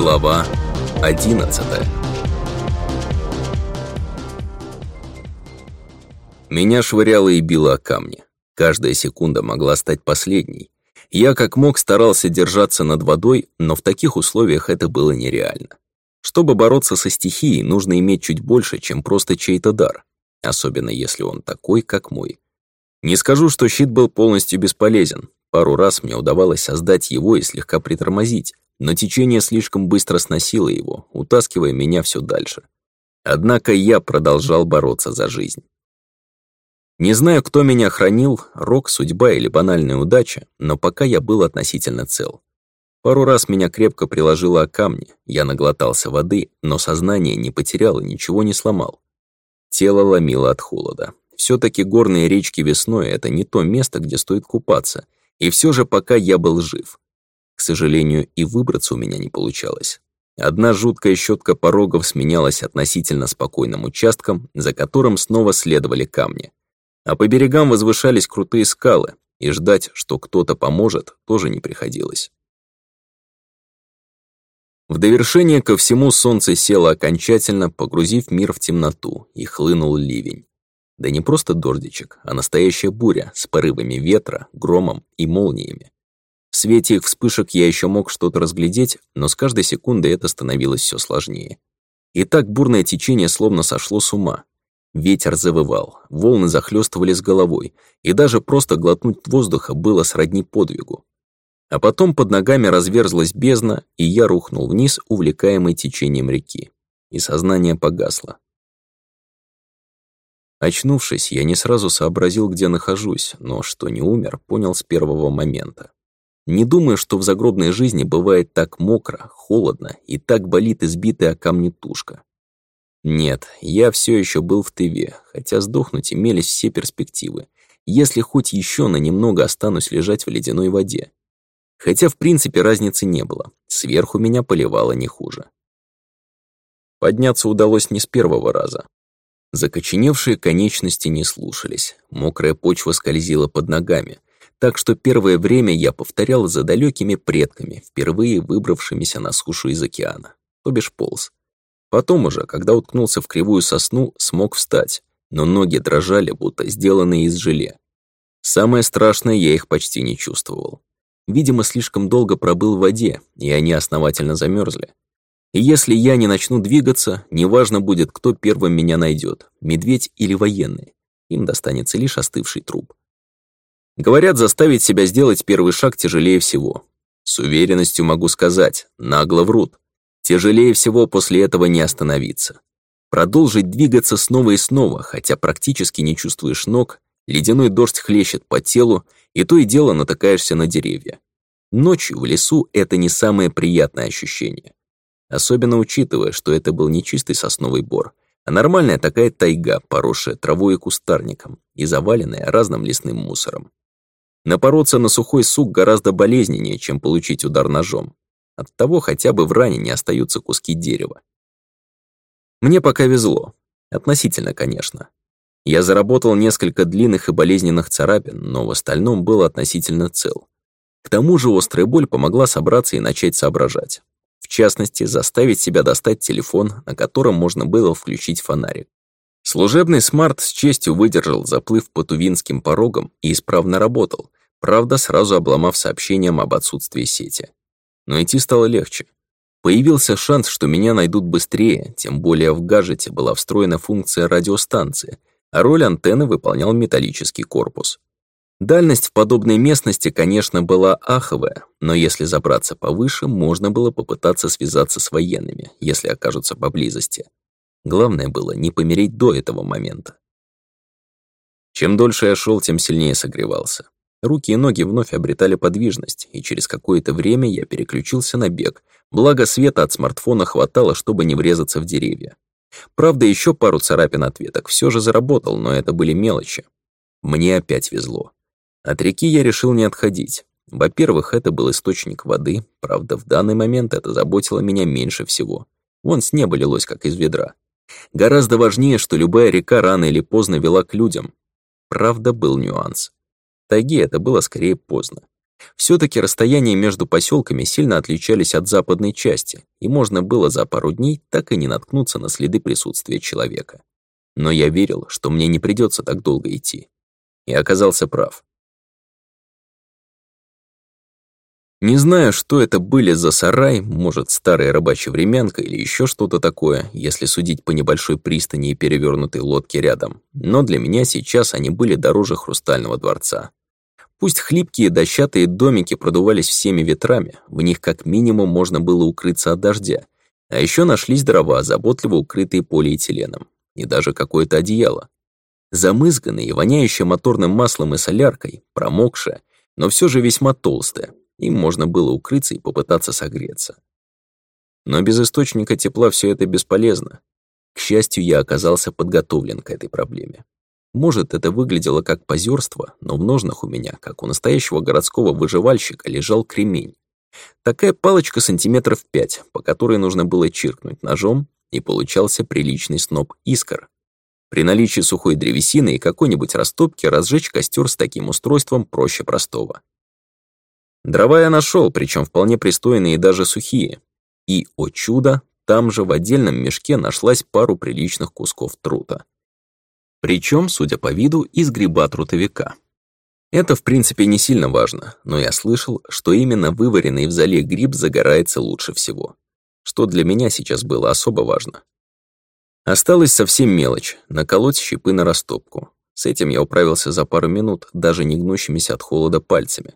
Глава 11 Меня швыряло и било о камни. Каждая секунда могла стать последней. Я как мог старался держаться над водой, но в таких условиях это было нереально. Чтобы бороться со стихией, нужно иметь чуть больше, чем просто чей-то дар, особенно если он такой, как мой. Не скажу, что щит был полностью бесполезен. Пару раз мне удавалось создать его и слегка притормозить, но течение слишком быстро сносило его, утаскивая меня все дальше. Однако я продолжал бороться за жизнь. Не знаю, кто меня хранил, рок, судьба или банальная удача, но пока я был относительно цел. Пару раз меня крепко приложило о камни, я наглотался воды, но сознание не потерял и ничего не сломал. Тело ломило от холода. Все-таки горные речки весной — это не то место, где стоит купаться. И все же пока я был жив. К сожалению, и выбраться у меня не получалось. Одна жуткая щетка порогов сменялась относительно спокойным участком, за которым снова следовали камни. А по берегам возвышались крутые скалы, и ждать, что кто-то поможет, тоже не приходилось. В довершение ко всему солнце село окончательно, погрузив мир в темноту, и хлынул ливень. Да не просто дождичек, а настоящая буря с порывами ветра, громом и молниями. В свете их вспышек я еще мог что-то разглядеть, но с каждой секундой это становилось все сложнее. И так бурное течение словно сошло с ума. Ветер завывал, волны захлестывали с головой, и даже просто глотнуть воздуха было сродни подвигу. А потом под ногами разверзлась бездна, и я рухнул вниз, увлекаемый течением реки. И сознание погасло. Очнувшись, я не сразу сообразил, где нахожусь, но что не умер, понял с первого момента. Не думаю, что в загробной жизни бывает так мокро, холодно и так болит избитая камни тушка. Нет, я все еще был в Тыве, хотя сдохнуть имелись все перспективы, если хоть еще на немного останусь лежать в ледяной воде. Хотя, в принципе, разницы не было, сверху меня поливало не хуже. Подняться удалось не с первого раза, Закоченевшие конечности не слушались, мокрая почва скользила под ногами, так что первое время я повторял за далекими предками, впервые выбравшимися на сушу из океана, то бишь полз. Потом уже, когда уткнулся в кривую сосну, смог встать, но ноги дрожали, будто сделанные из желе. Самое страшное, я их почти не чувствовал. Видимо, слишком долго пробыл в воде, и они основательно замерзли. И если я не начну двигаться, неважно будет, кто первым меня найдет, медведь или военный. Им достанется лишь остывший труп. Говорят, заставить себя сделать первый шаг тяжелее всего. С уверенностью могу сказать, нагло врут. Тяжелее всего после этого не остановиться. Продолжить двигаться снова и снова, хотя практически не чувствуешь ног, ледяной дождь хлещет по телу, и то и дело натыкаешься на деревья. Ночью в лесу это не самое приятное ощущение. Особенно учитывая, что это был не чистый сосновый бор, а нормальная такая тайга, поросшая травой и кустарником и заваленная разным лесным мусором. Напороться на сухой сук гораздо болезненнее, чем получить удар ножом. Оттого хотя бы в ране не остаются куски дерева. Мне пока везло. Относительно, конечно. Я заработал несколько длинных и болезненных царапин, но в остальном был относительно цел. К тому же острая боль помогла собраться и начать соображать. В частности, заставить себя достать телефон, на котором можно было включить фонарик. Служебный смарт с честью выдержал заплыв по тувинским порогам и исправно работал, правда, сразу обломав сообщением об отсутствии сети. Но идти стало легче. Появился шанс, что меня найдут быстрее, тем более в гаджете была встроена функция радиостанции, а роль антенны выполнял металлический корпус. Дальность в подобной местности, конечно, была аховая, но если забраться повыше, можно было попытаться связаться с военными, если окажутся поблизости. Главное было не помереть до этого момента. Чем дольше я шел, тем сильнее согревался. Руки и ноги вновь обретали подвижность, и через какое-то время я переключился на бег, благо света от смартфона хватало, чтобы не врезаться в деревья. Правда, еще пару царапин от веток все же заработал, но это были мелочи. Мне опять везло. От реки я решил не отходить. Во-первых, это был источник воды, правда, в данный момент это заботило меня меньше всего. Вон с неба лилось, как из ведра. Гораздо важнее, что любая река рано или поздно вела к людям. Правда, был нюанс. В тайге это было скорее поздно. все таки расстояния между поселками сильно отличались от западной части, и можно было за пару дней так и не наткнуться на следы присутствия человека. Но я верил, что мне не придется так долго идти. И оказался прав. Не знаю, что это были за сарай, может, старая рыбачья времянка или еще что-то такое, если судить по небольшой пристани и перевернутой лодке рядом, но для меня сейчас они были дороже хрустального дворца. Пусть хлипкие дощатые домики продувались всеми ветрами, в них как минимум можно было укрыться от дождя, а еще нашлись дрова, заботливо укрытые полиэтиленом, и даже какое-то одеяло. Замызганное и воняющее моторным маслом и соляркой, промокшее, но все же весьма толстое, им можно было укрыться и попытаться согреться. Но без источника тепла все это бесполезно. К счастью, я оказался подготовлен к этой проблеме. Может, это выглядело как позерство, но в ножнах у меня, как у настоящего городского выживальщика, лежал кремень. Такая палочка сантиметров пять, по которой нужно было чиркнуть ножом, и получался приличный сноп искр. При наличии сухой древесины и какой-нибудь растопки разжечь костер с таким устройством проще простого. Дрова я нашел, причем вполне пристойные и даже сухие. И, о чудо, там же в отдельном мешке нашлась пару приличных кусков трута. Причем, судя по виду, из гриба трутовика. Это, в принципе, не сильно важно, но я слышал, что именно вываренный в зале гриб загорается лучше всего. Что для меня сейчас было особо важно. Осталось совсем мелочь — наколоть щепы на растопку. С этим я управился за пару минут, даже не гнущимися от холода пальцами.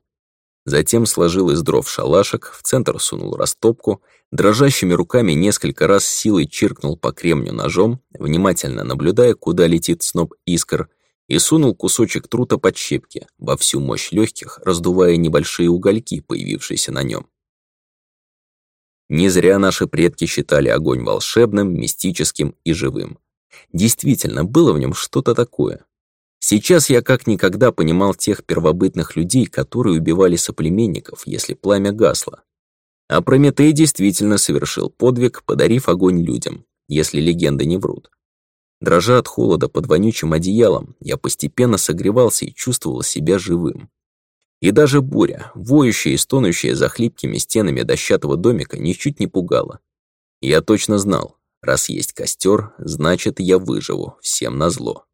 Затем сложил из дров шалашек, в центр сунул растопку, дрожащими руками несколько раз силой чиркнул по кремню ножом, внимательно наблюдая, куда летит сноп искр, и сунул кусочек трута под щепки, во всю мощь легких, раздувая небольшие угольки, появившиеся на нем. Не зря наши предки считали огонь волшебным, мистическим и живым. Действительно, было в нем что-то такое, Сейчас я как никогда понимал тех первобытных людей, которые убивали соплеменников, если пламя гасло. А Прометей действительно совершил подвиг, подарив огонь людям, если легенды не врут. Дрожа от холода под вонючим одеялом, я постепенно согревался и чувствовал себя живым. И даже буря, воющая и стонущая за хлипкими стенами дощатого домика, ничуть не пугала. Я точно знал, раз есть костер, значит, я выживу, всем назло.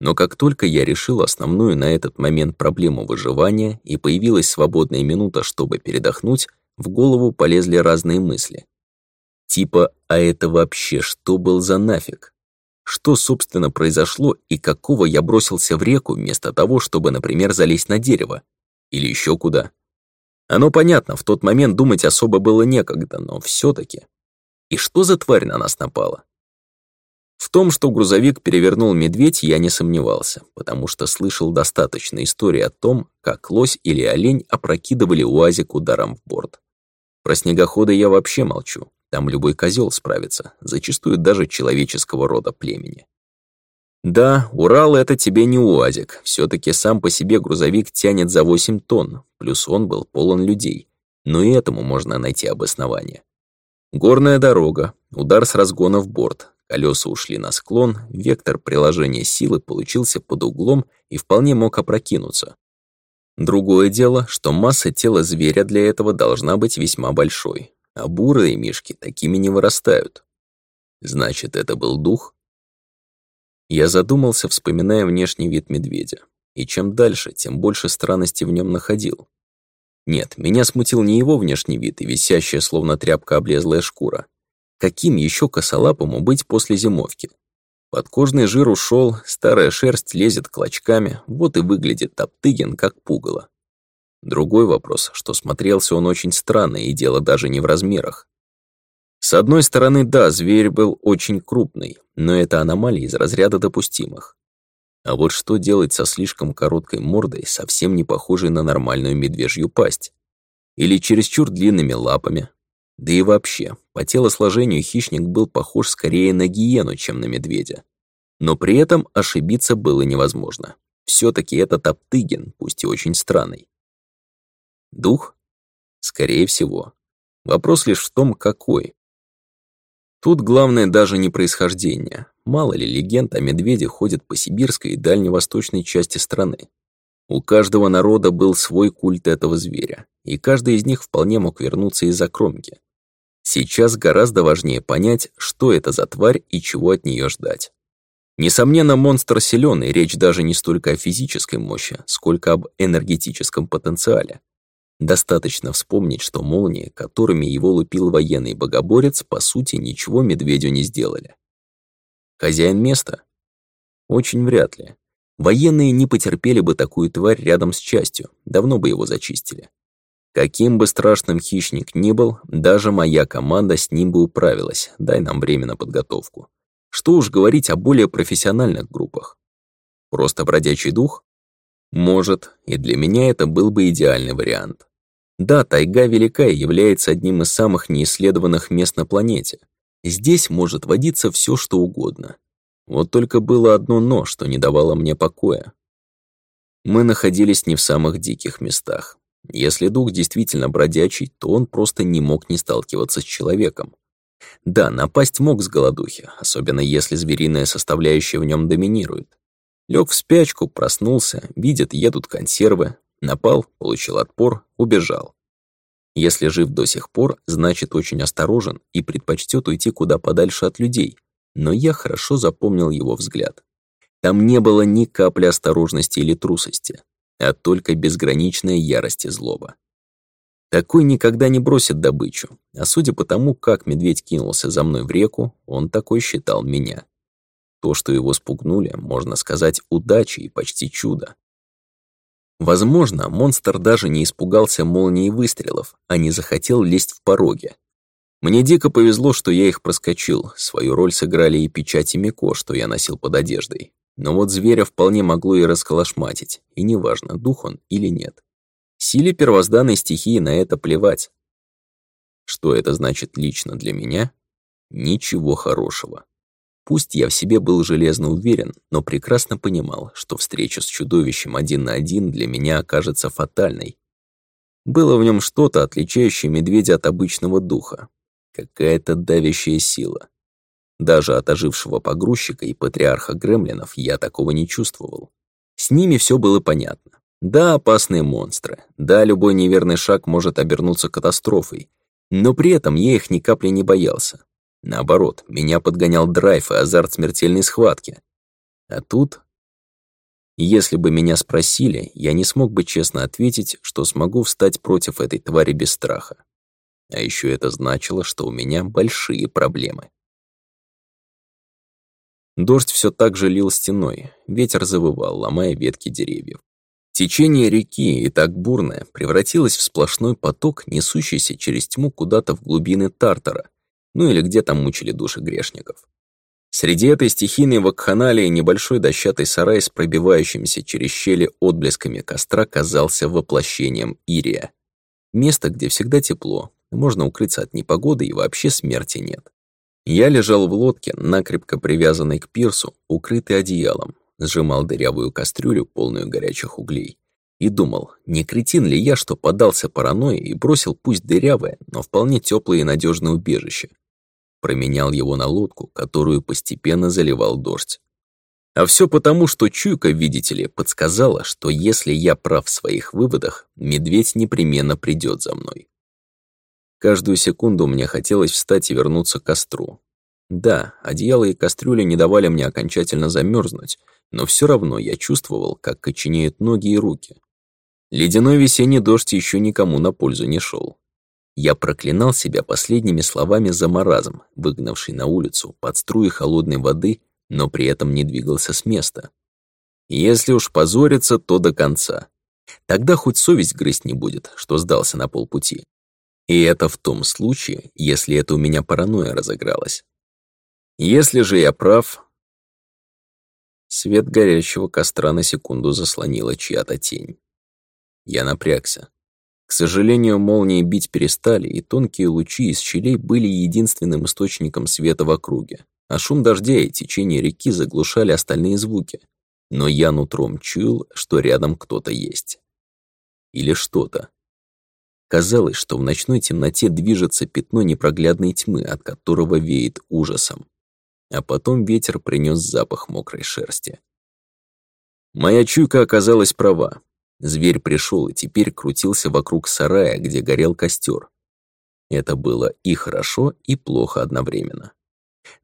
Но как только я решил основную на этот момент проблему выживания и появилась свободная минута, чтобы передохнуть, в голову полезли разные мысли. Типа, а это вообще что был за нафиг? Что, собственно, произошло и какого я бросился в реку вместо того, чтобы, например, залезть на дерево? Или еще куда? Оно понятно, в тот момент думать особо было некогда, но все таки И что за тварь на нас напала? В том, что грузовик перевернул медведь, я не сомневался, потому что слышал достаточно историй о том, как лось или олень опрокидывали уазик ударом в борт. Про снегоходы я вообще молчу, там любой козел справится, зачастую даже человеческого рода племени. Да, Урал — это тебе не УАЗик. все таки сам по себе грузовик тянет за 8 тонн, плюс он был полон людей. Но и этому можно найти обоснование. Горная дорога, удар с разгона в борт, Колеса ушли на склон, вектор приложения силы получился под углом и вполне мог опрокинуться. Другое дело, что масса тела зверя для этого должна быть весьма большой, а бурые мишки такими не вырастают. Значит, это был дух? Я задумался, вспоминая внешний вид медведя. И чем дальше, тем больше странности в нем находил. Нет, меня смутил не его внешний вид и висящая, словно тряпка, облезлая шкура, Каким еще косолапому быть после зимовки? Подкожный жир ушел, старая шерсть лезет клочками, вот и выглядит Топтыгин как пугало. Другой вопрос, что смотрелся он очень странно, и дело даже не в размерах. С одной стороны, да, зверь был очень крупный, но это аномалия из разряда допустимых. А вот что делать со слишком короткой мордой, совсем не похожей на нормальную медвежью пасть? Или чересчур длинными лапами, да и вообще, по телосложению хищник был похож скорее на гиену, чем на медведя. Но при этом ошибиться было невозможно. Все-таки это Топтыгин, пусть и очень странный. Дух? Скорее всего. Вопрос лишь в том, какой. Тут главное даже не происхождение. Мало ли легенд о медведе ходят по сибирской и дальневосточной части страны. У каждого народа был свой культ этого зверя, и каждый из них вполне мог вернуться из-за кромки. Сейчас гораздо важнее понять, что это за тварь и чего от нее ждать. Несомненно, монстр силен, и речь даже не столько о физической мощи, сколько об энергетическом потенциале. Достаточно вспомнить, что молнии, которыми его лупил военный богоборец, по сути, ничего медведю не сделали. Хозяин места? Очень вряд ли. Военные не потерпели бы такую тварь рядом с частью, давно бы его зачистили. Каким бы страшным хищник ни был, даже моя команда с ним бы управилась, дай нам время на подготовку. Что уж говорить о более профессиональных группах. Просто бродячий дух? Может, и для меня это был бы идеальный вариант. Да, тайга велика и является одним из самых неисследованных мест на планете. Здесь может водиться все, что угодно. Вот только было одно «но», что не давало мне покоя. Мы находились не в самых диких местах, если дух действительно бродячий, то он просто не мог не сталкиваться с человеком. Да, напасть мог с голодухи, особенно если звериная составляющая в нем доминирует. Лег в спячку, проснулся, видит, едут консервы, напал, получил отпор, убежал. Если жив до сих пор, значит очень осторожен и предпочтет уйти куда подальше от людей. Но я хорошо запомнил его взгляд. Там не было ни капли осторожности или трусости а только безграничная ярость и злоба. Такой никогда не бросит добычу, а судя по тому, как медведь кинулся за мной в реку, он такой считал меня. То, что его спугнули, можно сказать, удача и почти чудо. Возможно, монстр даже не испугался молнии выстрелов, а не захотел лезть в пороге. Мне дико повезло, что я их проскочил, свою роль сыграли и печати Мико, что я носил под одеждой. Но вот зверя вполне могло и расколошматить, и неважно, дух он или нет. Силе первозданной стихии на это плевать. Что это значит лично для меня? Ничего хорошего. Пусть я в себе был железно уверен, но прекрасно понимал, что встреча с чудовищем один на один для меня окажется фатальной. Было в нем что-то, отличающее медведя от обычного духа. Какая-то давящая сила. Даже от ожившего погрузчика и патриарха гремлинов я такого не чувствовал. С ними все было понятно. Да, опасные монстры. Да, любой неверный шаг может обернуться катастрофой. Но при этом я их ни капли не боялся. Наоборот, меня подгонял драйв и азарт смертельной схватки. А тут... Если бы меня спросили, я не смог бы честно ответить, что смогу встать против этой твари без страха. А еще это значило, что у меня большие проблемы. Дождь все так же лил стеной, ветер завывал, ломая ветки деревьев. Течение реки, и так бурное, превратилось в сплошной поток, несущийся через тьму куда-то в глубины Тартара, ну или где там мучили души грешников. Среди этой стихийной вакханалии небольшой дощатый сарай с пробивающимися через щели отблесками костра казался воплощением Ирия. Место, где всегда тепло, можно укрыться от непогоды и вообще смерти нет. Я лежал в лодке, накрепко привязанной к пирсу, укрытый одеялом, сжимал дырявую кастрюлю, полную горячих углей, и думал, не кретин ли я, что поддался паранойи и бросил пусть дырявое, но вполне теплое и надежное убежище. Променял его на лодку, которую постепенно заливал дождь. А все потому, что чуйка, видите ли, подсказала, что если я прав в своих выводах, медведь непременно придет за мной. Каждую секунду мне хотелось встать и вернуться к костру. Да, одеяло и кастрюли не давали мне окончательно замерзнуть, но все равно я чувствовал, как коченеют ноги и руки. Ледяной весенний дождь еще никому на пользу не шел. Я проклинал себя последними словами за маразм, выгнавший на улицу под струи холодной воды, но при этом не двигался с места. Если уж позориться, то до конца. Тогда хоть совесть грызть не будет, что сдался на полпути. И это в том случае, если это у меня паранойя разыгралась. Если же я прав... Свет горящего костра на секунду заслонила чья-то тень. Я напрягся. К сожалению, молнии бить перестали, и тонкие лучи из щелей были единственным источником света в округе, а шум дождя и течение реки заглушали остальные звуки. Но я нутром чуял, что рядом кто-то есть. Или что-то. Казалось, что в ночной темноте движется пятно непроглядной тьмы, от которого веет ужасом. А потом ветер принес запах мокрой шерсти. Моя чуйка оказалась права. Зверь пришел и теперь крутился вокруг сарая, где горел костер. Это было и хорошо, и плохо одновременно.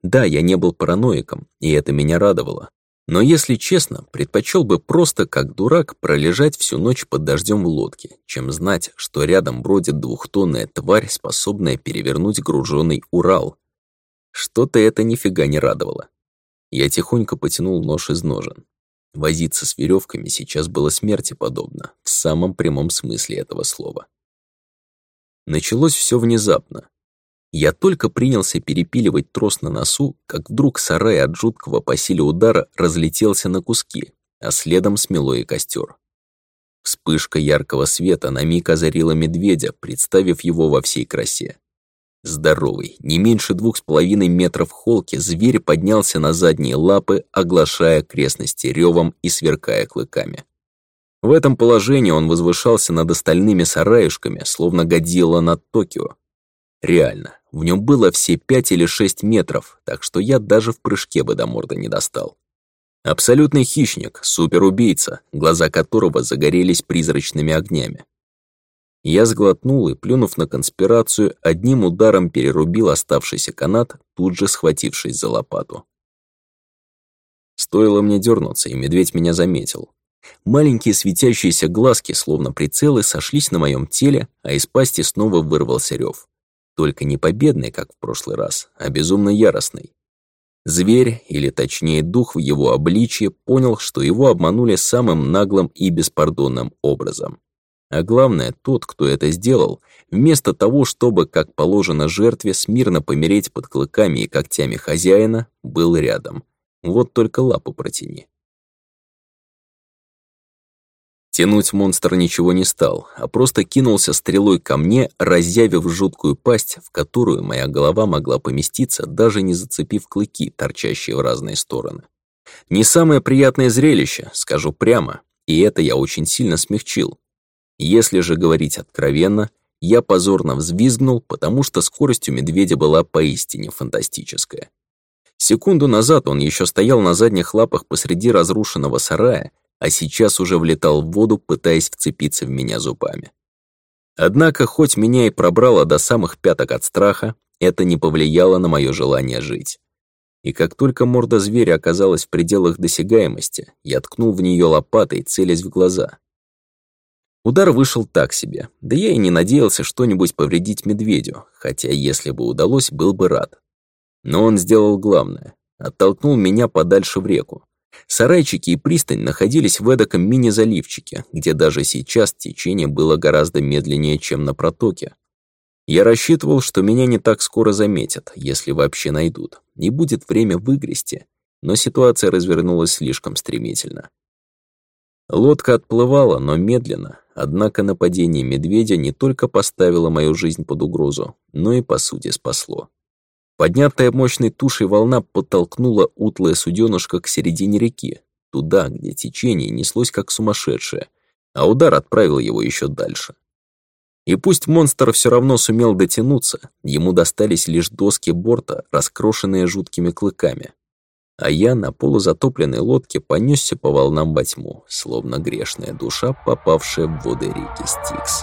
Да, я не был параноиком, и это меня радовало. Но, если честно, предпочел бы просто, как дурак, пролежать всю ночь под дождем в лодке, чем знать, что рядом бродит двухтонная тварь, способная перевернуть груженный Урал. Что-то это нифига не радовало. Я тихонько потянул нож из ножен. Возиться с веревками сейчас было смерти подобно, в самом прямом смысле этого слова. Началось все внезапно, я только принялся перепиливать трос на носу, как вдруг сарай от жуткого по силе удара разлетелся на куски, а следом смело и костер. Вспышка яркого света на миг озарила медведя, представив его во всей красе. Здоровый, не меньше двух с половиной метров холки, зверь поднялся на задние лапы, оглашая крестности ревом и сверкая клыками. В этом положении он возвышался над остальными сараюшками, словно Годзилла над Токио. Реально, в нем было все пять или шесть метров, так что я даже в прыжке бы до морда не достал. Абсолютный хищник, суперубийца, глаза которого загорелись призрачными огнями. Я сглотнул и, плюнув на конспирацию, одним ударом перерубил оставшийся канат, тут же схватившись за лопату. Стоило мне дернуться, и медведь меня заметил. Маленькие светящиеся глазки, словно прицелы, сошлись на моем теле, а из пасти снова вырвался рев только не победной, как в прошлый раз, а безумно яростной. Зверь, или точнее дух в его обличье, понял, что его обманули самым наглым и беспардонным образом. А главное, тот, кто это сделал, вместо того, чтобы, как положено жертве, смирно помереть под клыками и когтями хозяина, был рядом. Вот только лапу протяни. Тянуть монстр ничего не стал, а просто кинулся стрелой ко мне, разъявив жуткую пасть, в которую моя голова могла поместиться, даже не зацепив клыки, торчащие в разные стороны. Не самое приятное зрелище, скажу прямо, и это я очень сильно смягчил. Если же говорить откровенно, я позорно взвизгнул, потому что скорость у медведя была поистине фантастическая. Секунду назад он еще стоял на задних лапах посреди разрушенного сарая, а сейчас уже влетал в воду, пытаясь вцепиться в меня зубами. Однако, хоть меня и пробрало до самых пяток от страха, это не повлияло на мое желание жить. И как только морда зверя оказалась в пределах досягаемости, я ткнул в нее лопатой, целясь в глаза. Удар вышел так себе, да я и не надеялся что-нибудь повредить медведю, хотя если бы удалось, был бы рад. Но он сделал главное — оттолкнул меня подальше в реку, Сарайчики и пристань находились в эдаком мини-заливчике, где даже сейчас течение было гораздо медленнее, чем на протоке. Я рассчитывал, что меня не так скоро заметят, если вообще найдут, и будет время выгрести, но ситуация развернулась слишком стремительно. Лодка отплывала, но медленно, однако нападение медведя не только поставило мою жизнь под угрозу, но и, по сути, спасло. Поднятая мощной тушей волна подтолкнула утлое суденышко к середине реки, туда, где течение неслось как сумасшедшее, а удар отправил его еще дальше. И пусть монстр все равно сумел дотянуться, ему достались лишь доски борта, раскрошенные жуткими клыками. А я на полузатопленной лодке понесся по волнам во тьму, словно грешная душа, попавшая в воды реки Стикс.